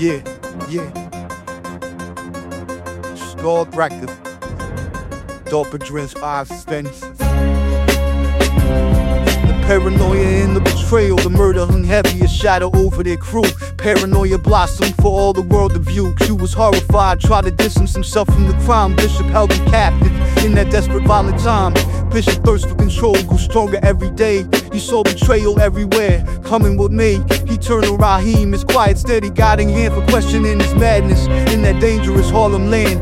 Yeah, yeah. Dreams five spins. The paranoia and the betrayal, the murder hung heavy, shadow over their crew. Paranoia blossomed for all the world to view. Q was horrified, tried to distance himself from the crime. Bishop held him captive in that desperate violent time. Bishop thirst for control grew stronger every day. He saw betrayal everywhere, coming with me. He turned to Raheem, his quiet, steady guiding hand for questioning his madness. In that dangerous Harlem land,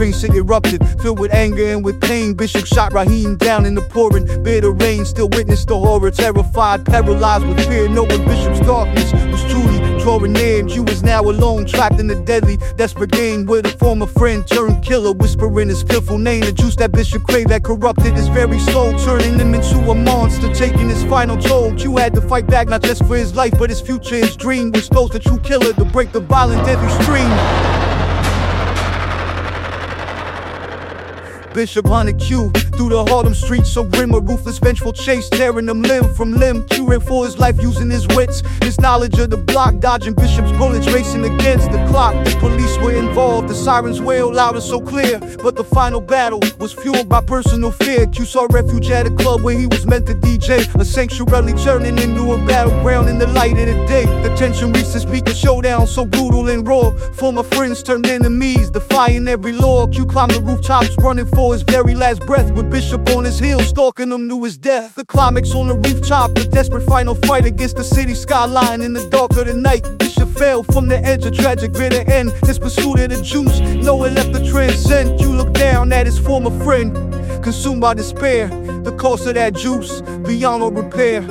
Train City erupted, filled with anger and with pain. Bishop shot Raheem down in the pouring, bitter rain. Steel witnessed the horror, terrified, paralyzed with fear, knowing Bishop's darkness was truly drawing near. You was now alone, trapped in the deadly, desperate game with a former friend turned killer, whispering his fearful name. The juice that Bishop crave that corrupted his very soul, turning him into a monster, taking his final toll. You had to fight back not just for his life, but his future, his dream. Was supposed the true killer to break the violent, deadly stream. Bishop hunted Q through the Harlem streets so grim, a ruthless, vengeful chase, tearing them limb from limb. Ran for his life using his wits, his knowledge of the block, dodging Bishop's bullets, racing against the clock. The police were involved, the sirens wailed loud and so clear. But the final battle was fueled by personal fear. Q saw refuge at a club where he was meant to DJ, a sanctuary turning into a battleground in the light of the day. The tension reached its peak, a showdown so brutal and raw. Former friends turned enemies, defying every law. Q climbed the rooftops, running for for his very last breath with Bishop on his heels, stalking him to his death. The climax on the reef top, the desperate final fight against the city skyline in the dark of the night. Bishop fell from the edge of tragic bitter end. His pursuit of the juice, no one left to transcend. You look down at his former friend, consumed by despair. The cost of that juice, beyond all repair.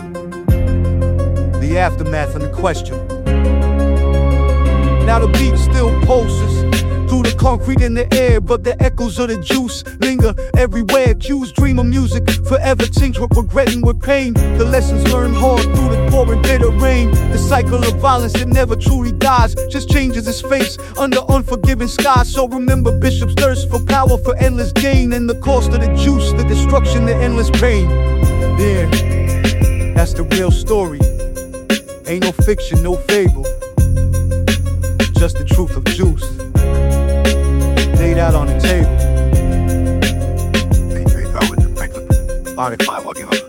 The aftermath and the question. Now the beat still pulses through the concrete in the air, but the echoes of the juice linger everywhere. Q's dream of music, forever tinge with regretting with pain. The lessons learned hard through the pouring bitter rain. The cycle of violence that never truly dies, just changes its face under unforgiving skies. So remember Bishop's thirst for power, for endless gain, and the cost of the juice, the destruction, the endless pain. There, that's the real story. Ain't no fiction, no fable. Just the truth of juice laid out on the table. Hey, hey, I would, I, I,